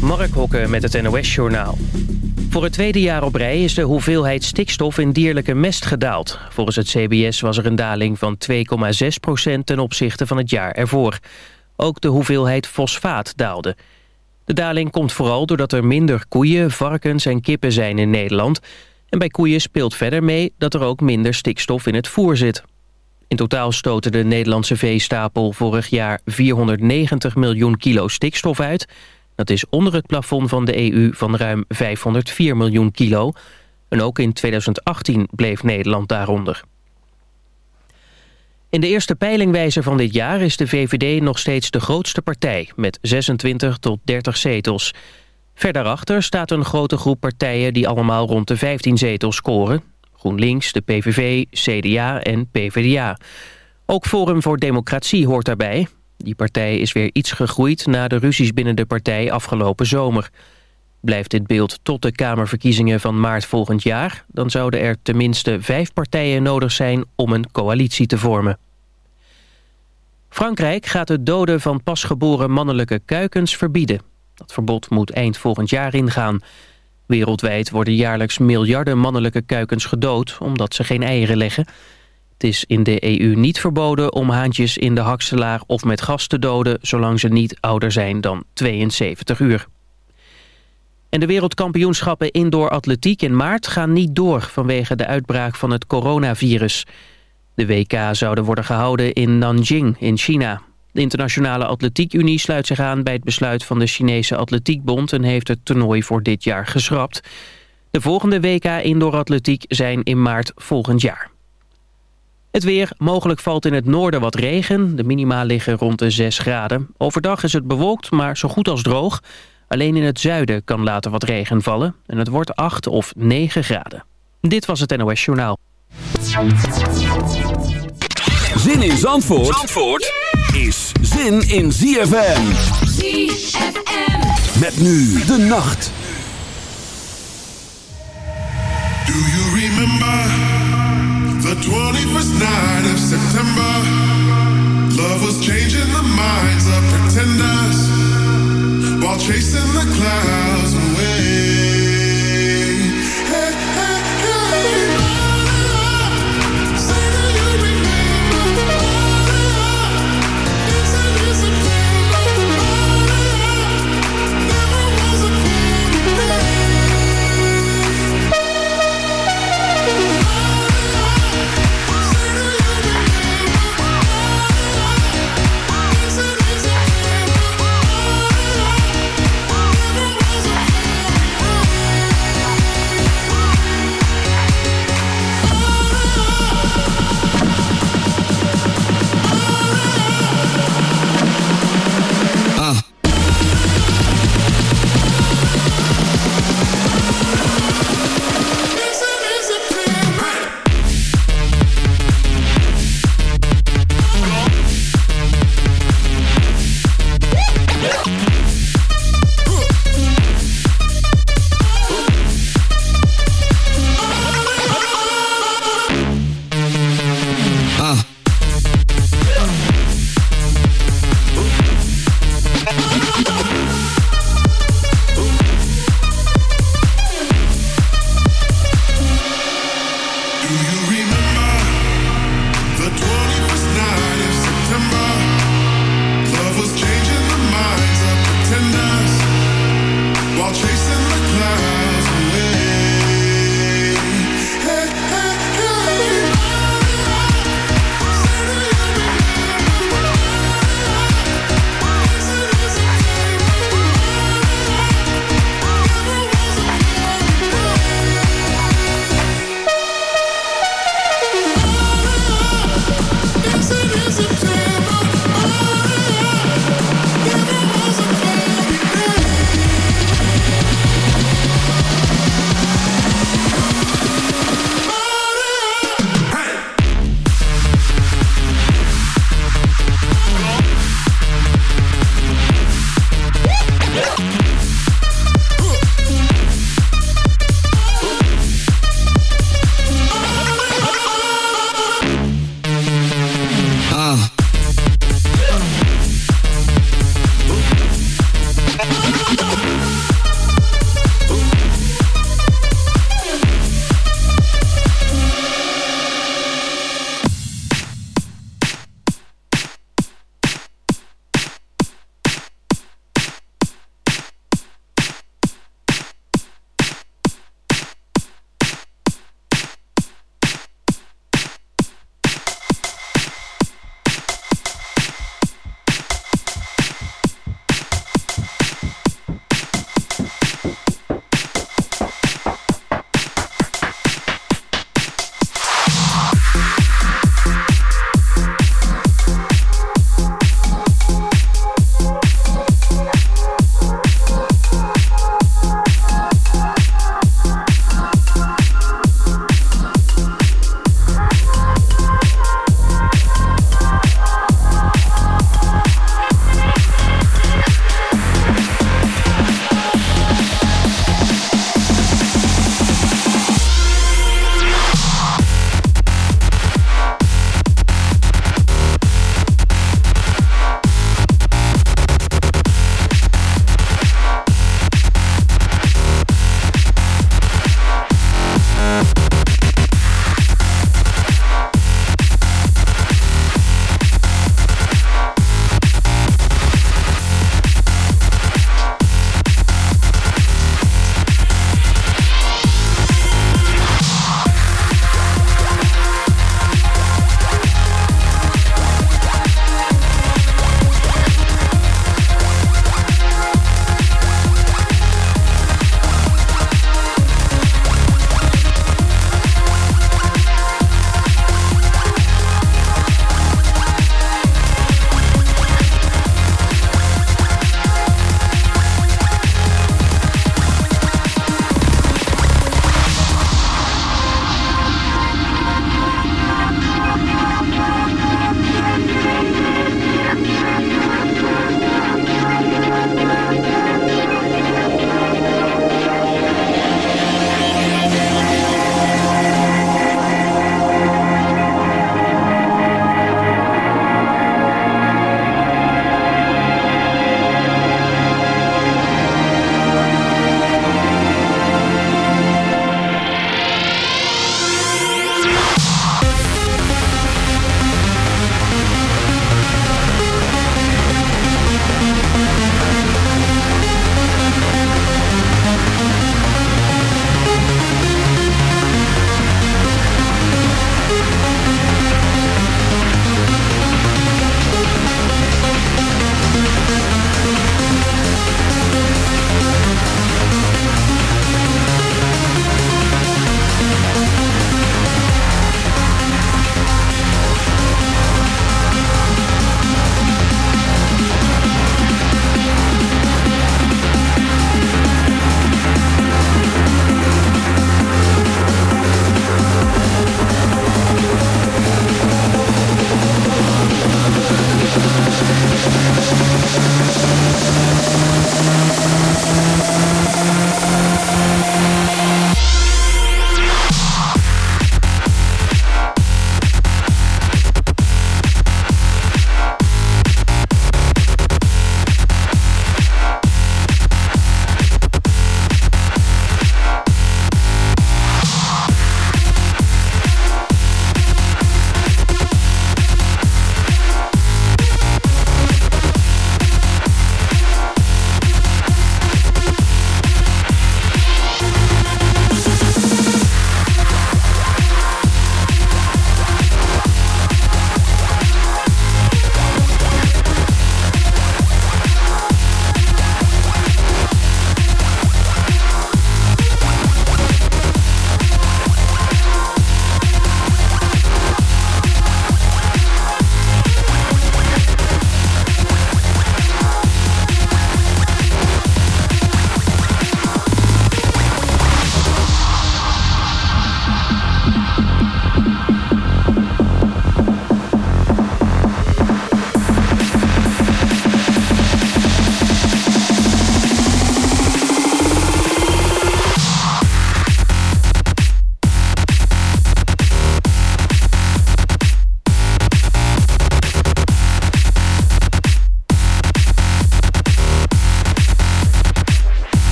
Mark Hokke met het NOS-journaal. Voor het tweede jaar op rij is de hoeveelheid stikstof in dierlijke mest gedaald. Volgens het CBS was er een daling van 2,6% ten opzichte van het jaar ervoor. Ook de hoeveelheid fosfaat daalde. De daling komt vooral doordat er minder koeien, varkens en kippen zijn in Nederland. En bij koeien speelt verder mee dat er ook minder stikstof in het voer zit. In totaal stoten de Nederlandse veestapel vorig jaar 490 miljoen kilo stikstof uit. Dat is onder het plafond van de EU van ruim 504 miljoen kilo. En ook in 2018 bleef Nederland daaronder. In de eerste peilingwijzer van dit jaar is de VVD nog steeds de grootste partij... met 26 tot 30 zetels. Verder achter staat een grote groep partijen die allemaal rond de 15 zetels scoren. GroenLinks, de PVV, CDA en PvdA. Ook Forum voor Democratie hoort daarbij. Die partij is weer iets gegroeid na de ruzies binnen de partij afgelopen zomer. Blijft dit beeld tot de Kamerverkiezingen van maart volgend jaar... dan zouden er tenminste vijf partijen nodig zijn om een coalitie te vormen. Frankrijk gaat het doden van pasgeboren mannelijke kuikens verbieden. Dat verbod moet eind volgend jaar ingaan. Wereldwijd worden jaarlijks miljarden mannelijke kuikens gedood... omdat ze geen eieren leggen. Het is in de EU niet verboden om haantjes in de hakselaar of met gas te doden... zolang ze niet ouder zijn dan 72 uur. En de wereldkampioenschappen indoor atletiek in maart gaan niet door... vanwege de uitbraak van het coronavirus. De WK zouden worden gehouden in Nanjing in China. De Internationale Atletiek Unie sluit zich aan bij het besluit van de Chinese Atletiekbond... en heeft het toernooi voor dit jaar geschrapt. De volgende WK Indoor Atletiek zijn in maart volgend jaar. Het weer. Mogelijk valt in het noorden wat regen. De minima liggen rond de 6 graden. Overdag is het bewolkt, maar zo goed als droog. Alleen in het zuiden kan later wat regen vallen. En het wordt 8 of 9 graden. Dit was het NOS Journaal. Zin in Zandvoort, Zandvoort zin in ZFM. ZFM. Met nu de nacht. Do you remember the 21st night of September? Love was changing the minds of pretenders while chasing the clouds away.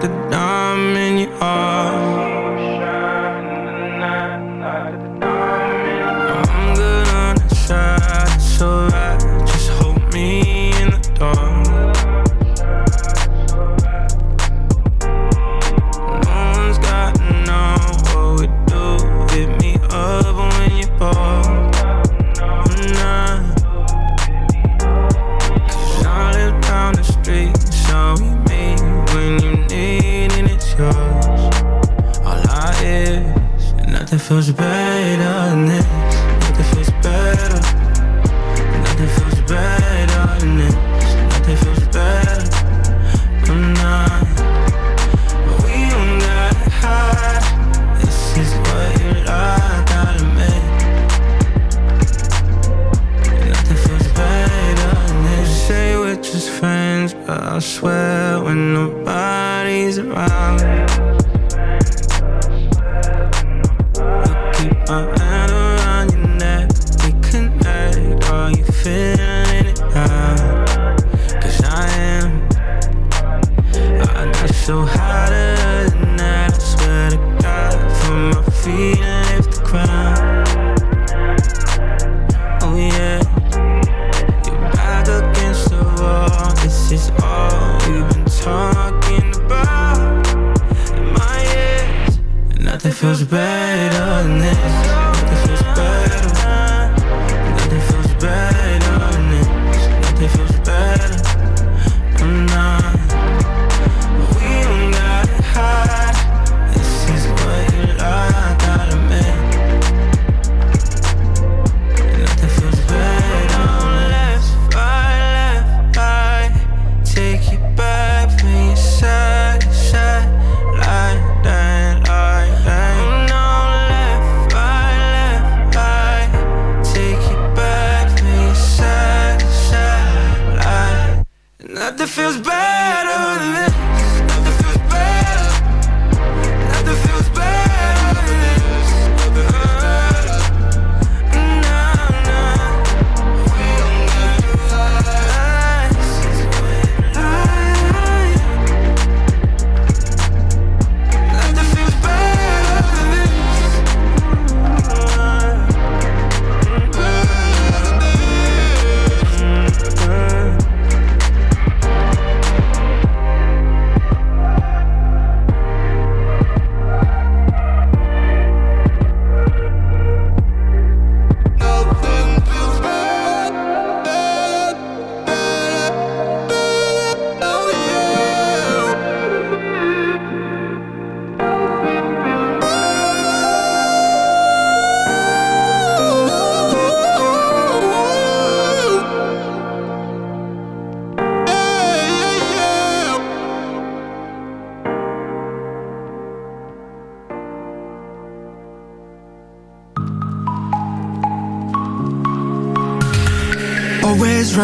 The diamond you are. Nobody's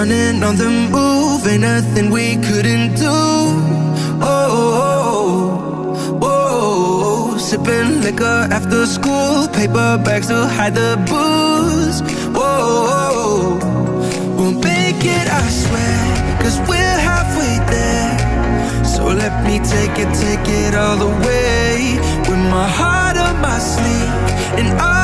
running on the move, ain't nothing we couldn't do. Oh, oh, oh, oh. sipping liquor after school, paper bags to hide the booze. Whoa, we'll make it, I swear, cause we're halfway there. So let me take it, take it all the way. With my heart on my sleeve, all honesty.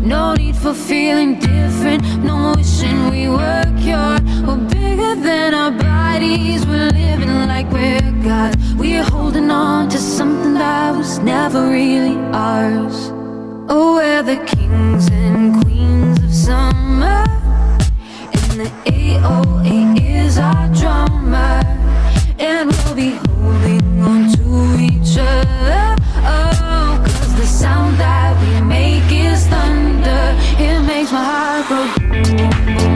No need for feeling different, no wishing we were cured. We're bigger than our bodies, we're living like we're God. We're holding on to something that was never really ours. Oh, we're the kings and queens of summer. And the AOA is our drummer. And we'll be holding on to each other. Oh, cause the sound that we thunder. It makes my heart go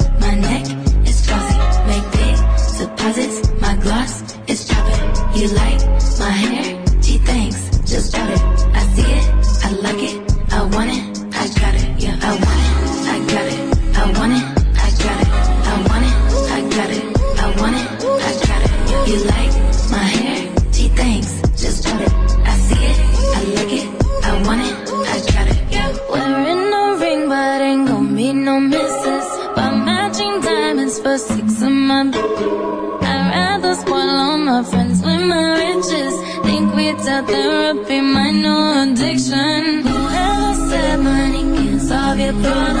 you like my hair? be my new addiction. Whoever said money can solve your problems.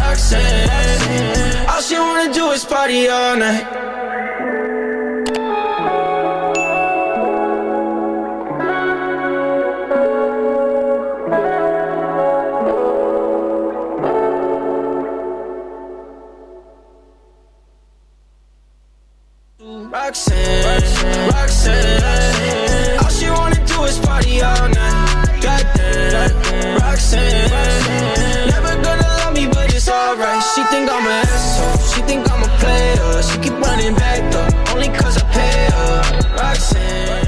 Roxanne, Roxanne. All she wanna do is party all night. Roxanne, Roxanne. Think I'm an asshole. She think I'm a player. She keep running back though, only cause I pay her. Roxanne.